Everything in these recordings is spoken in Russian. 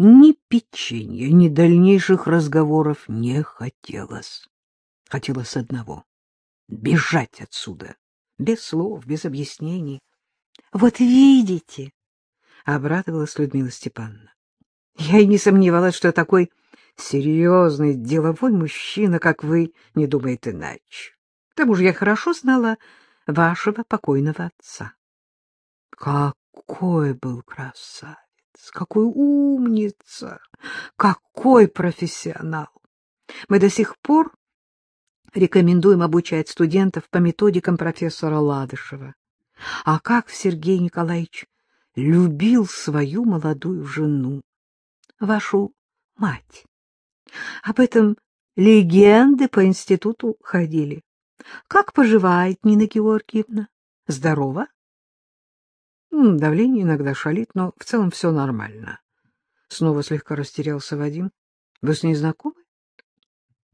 Ни печенья, ни дальнейших разговоров не хотелось. Хотелось одного — бежать отсюда, без слов, без объяснений. — Вот видите, — обрадовалась Людмила Степановна. Я и не сомневалась, что такой серьезный деловой мужчина, как вы, не думает иначе. К тому же я хорошо знала вашего покойного отца. Какой был красавец, какой умница, какой профессионал! Мы до сих пор рекомендуем обучать студентов по методикам профессора Ладышева. А как Сергей Николаевич любил свою молодую жену, вашу мать. Об этом легенды по институту ходили. Как поживает Нина Георгиевна? Здорова? Давление иногда шалит, но в целом все нормально. Снова слегка растерялся Вадим. Вы с ней знакомы?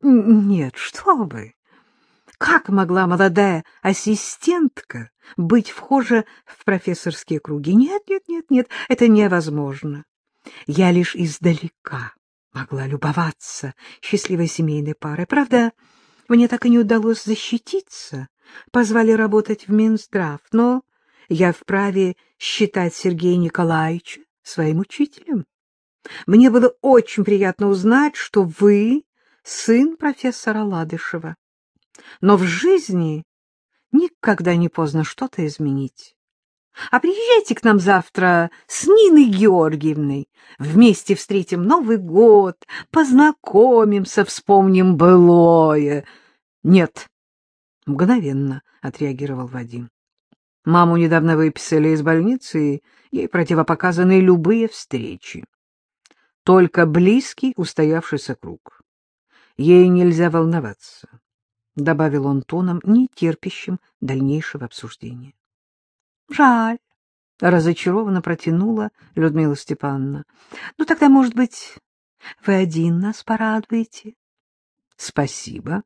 Нет, что вы. Как могла молодая ассистентка быть вхожа в профессорские круги? Нет, нет, нет, нет, это невозможно. Я лишь издалека могла любоваться счастливой семейной парой. Правда, мне так и не удалось защититься. Позвали работать в Минздрав, но я вправе считать Сергея Николаевича своим учителем. Мне было очень приятно узнать, что вы сын профессора Ладышева. Но в жизни никогда не поздно что-то изменить. А приезжайте к нам завтра с Ниной Георгиевной. Вместе встретим Новый год, познакомимся, вспомним былое. Нет, мгновенно отреагировал Вадим. Маму недавно выписали из больницы, и ей противопоказаны любые встречи. Только близкий устоявшийся круг. Ей нельзя волноваться, — добавил он тоном, не терпящим дальнейшего обсуждения. — Жаль, — разочарованно протянула Людмила Степановна. — Ну, тогда, может быть, вы один нас порадуете? — Спасибо.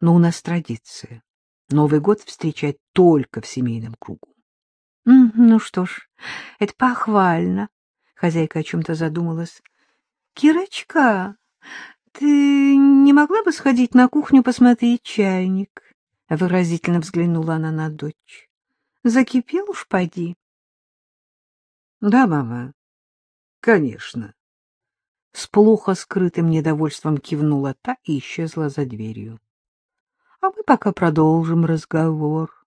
Но у нас традиция. Новый год встречать только в семейном кругу. — Ну что ж, это похвально. Хозяйка о чем-то задумалась. — Кирочка, ты не могла бы сходить на кухню посмотреть чайник? Выразительно взглянула она на дочь. Закипел уж поди. — Да, мама, конечно. С плохо скрытым недовольством кивнула та и исчезла за дверью. — А мы пока продолжим разговор.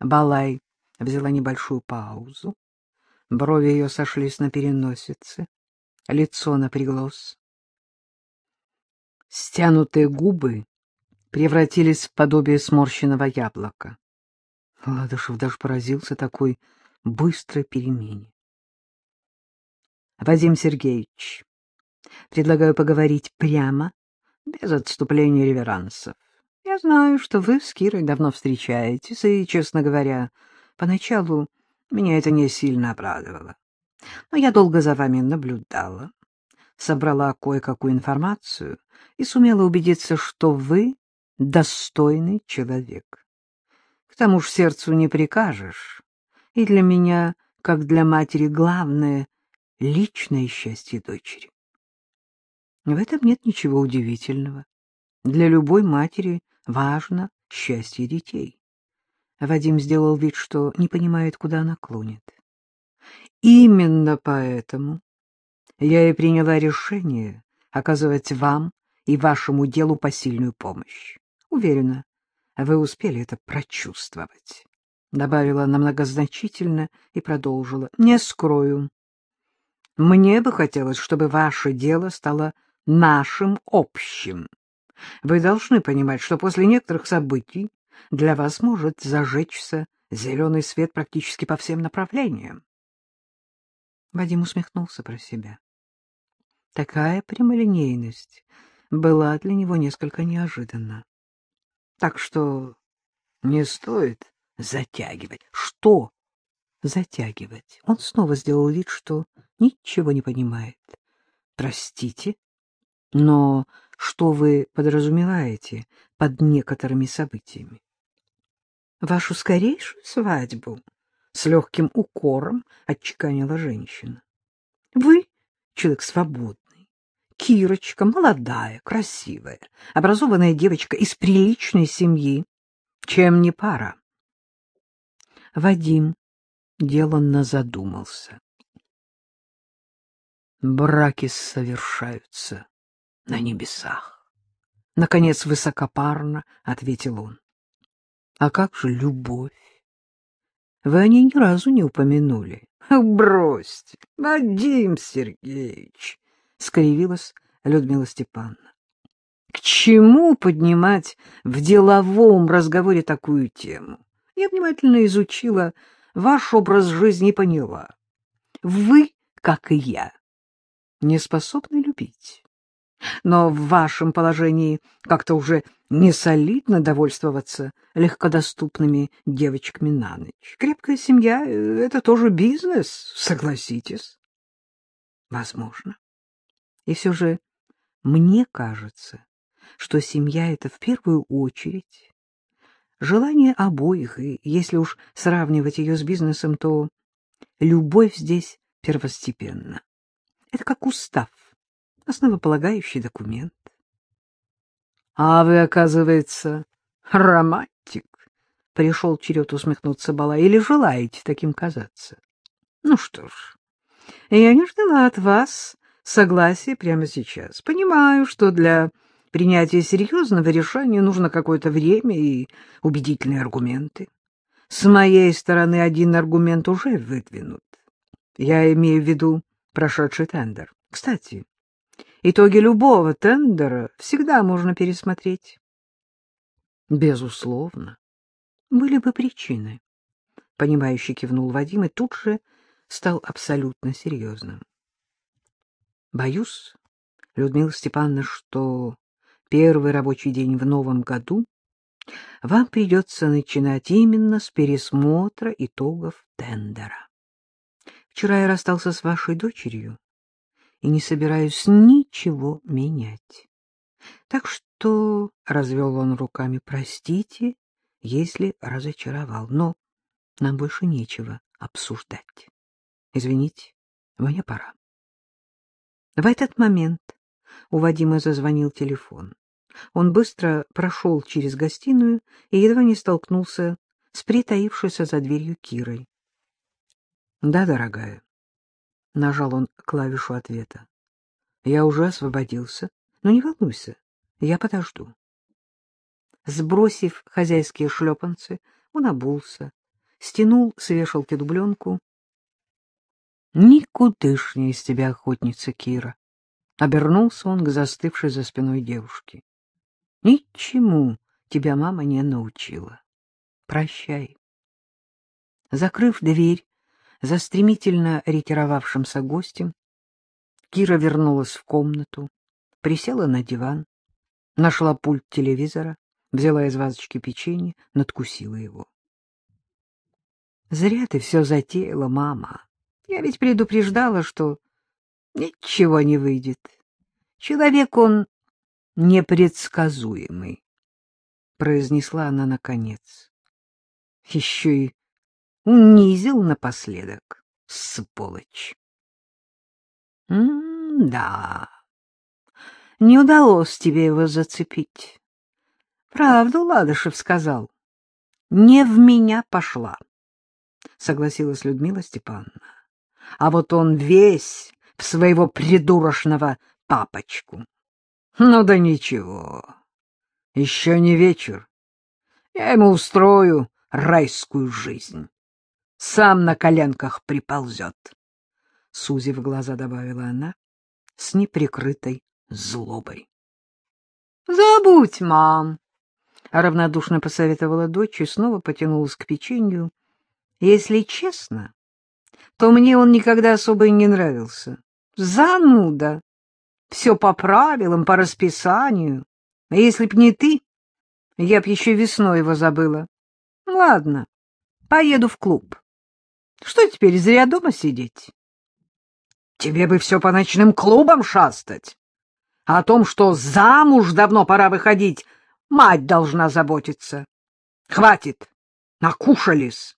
Балай взяла небольшую паузу. Брови ее сошлись на переносице. Лицо напряглось. Стянутые губы превратились в подобие сморщенного яблока. Ладышев даже поразился такой быстрой перемене. — Вадим Сергеевич, предлагаю поговорить прямо, без отступления реверансов. Я знаю, что вы с Кирой давно встречаетесь, и, честно говоря, поначалу меня это не сильно обрадовало. Но я долго за вами наблюдала, собрала кое-какую информацию и сумела убедиться, что вы достойный человек тому ж сердцу не прикажешь. И для меня, как для матери, главное — личное счастье дочери. В этом нет ничего удивительного. Для любой матери важно счастье детей. Вадим сделал вид, что не понимает, куда она клонит. Именно поэтому я и приняла решение оказывать вам и вашему делу посильную помощь. Уверена, вы успели это прочувствовать. Добавила она многозначительно и продолжила. Не скрою. Мне бы хотелось, чтобы ваше дело стало нашим общим. Вы должны понимать, что после некоторых событий для вас может зажечься зеленый свет практически по всем направлениям. Вадим усмехнулся про себя. Такая прямолинейность была для него несколько неожиданна. Так что не стоит затягивать. Что затягивать? Он снова сделал вид, что ничего не понимает. Простите, но что вы подразумеваете под некоторыми событиями? Вашу скорейшую свадьбу с легким укором отчеканила женщина. Вы человек свободный. Кирочка молодая, красивая, образованная девочка из приличной семьи. Чем не пара? Вадим деланно задумался. Браки совершаются на небесах. Наконец, высокопарно ответил он. А как же любовь? Вы о ней ни разу не упомянули. Бросьте, Вадим Сергеевич, скривилась Людмила Степановна. К чему поднимать в деловом разговоре такую тему? Я внимательно изучила ваш образ жизни и поняла. Вы, как и я, не способны любить. Но в вашем положении как-то уже не солидно довольствоваться легкодоступными девочками на ночь. Крепкая семья — это тоже бизнес, согласитесь. Возможно. И все же мне кажется, что семья — это в первую очередь желание обоих, и если уж сравнивать ее с бизнесом, то любовь здесь первостепенна. Это как устав, основополагающий документ. А вы, оказывается, романтик. Пришел черед усмехнуться Бала. Или желаете таким казаться? Ну что ж, я не ждала от вас согласия прямо сейчас. Понимаю, что для принятия серьезного решения нужно какое-то время и убедительные аргументы. С моей стороны один аргумент уже выдвинут. Я имею в виду прошедший тендер. Кстати, итоги любого тендера всегда можно пересмотреть. Безусловно. Были бы причины. Понимающий кивнул Вадим и тут же стал абсолютно серьезным. Боюсь, Людмила Степановна, что первый рабочий день в новом году вам придется начинать именно с пересмотра итогов тендера. Вчера я расстался с вашей дочерью и не собираюсь ничего менять. Так что, — развел он руками, — простите, если разочаровал, но нам больше нечего обсуждать. Извините, мне пора. В этот момент у Вадима зазвонил телефон. Он быстро прошел через гостиную и едва не столкнулся с притаившейся за дверью Кирой. — Да, дорогая. Нажал он клавишу ответа. — Я уже освободился. Но не волнуйся, я подожду. Сбросив хозяйские шлепанцы, он обулся, стянул с вешалки дубленку. — Никудышняя из тебя охотница, Кира. Обернулся он к застывшей за спиной девушке. — Ничему тебя мама не научила. Прощай. Закрыв дверь, за стремительно ретировавшимся гостем. Кира вернулась в комнату, присела на диван, нашла пульт телевизора, взяла из вазочки печенье, надкусила его. — Зря ты все затеяла, мама. Я ведь предупреждала, что ничего не выйдет. Человек он непредсказуемый, — произнесла она наконец. Еще и унизил напоследок, сволочь. М-да, не удалось тебе его зацепить. Правду Ладышев сказал. Не в меня пошла, согласилась Людмила Степановна. А вот он весь в своего придурочного папочку. Ну да ничего, еще не вечер. Я ему устрою райскую жизнь сам на коленках приползет. Сузив глаза, добавила она с неприкрытой злобой. — Забудь, мам! — равнодушно посоветовала дочь и снова потянулась к печенью. — Если честно, то мне он никогда особо и не нравился. Зануда! Все по правилам, по расписанию. А если б не ты, я б еще весной его забыла. Ладно, поеду в клуб. Что теперь, зря дома сидеть? Тебе бы все по ночным клубам шастать. А о том, что замуж давно пора выходить, мать должна заботиться. Хватит, накушались.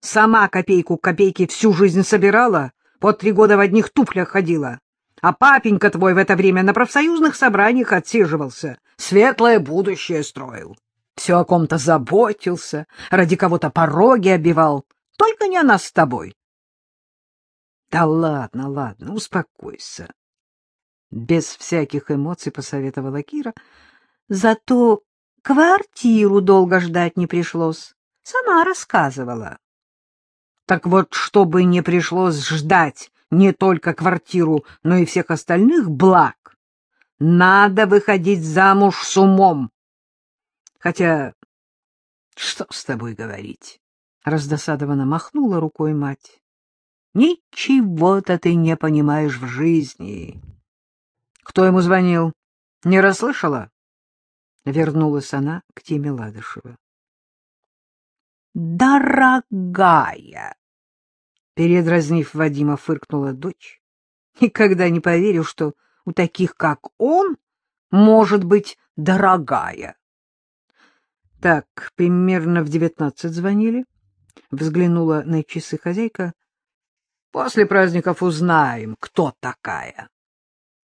Сама копейку к копейке всю жизнь собирала, по три года в одних туфлях ходила. А папенька твой в это время на профсоюзных собраниях отсиживался, светлое будущее строил. Все о ком-то заботился, ради кого-то пороги обивал. Только не о нас с тобой. Да ладно, ладно, успокойся. Без всяких эмоций посоветовала Кира. Зато квартиру долго ждать не пришлось. Сама рассказывала. Так вот, чтобы не пришлось ждать не только квартиру, но и всех остальных благ, надо выходить замуж с умом. Хотя, что с тобой говорить? Раздосадованно махнула рукой мать. Ничего-то ты не понимаешь в жизни. Кто ему звонил? Не расслышала? Вернулась она к теме Ладышева. Дорогая! Передразнив Вадима, фыркнула дочь. Никогда не поверю, что у таких, как он, может быть дорогая. Так, примерно в девятнадцать звонили. Взглянула на часы хозяйка. После праздников узнаем, кто такая.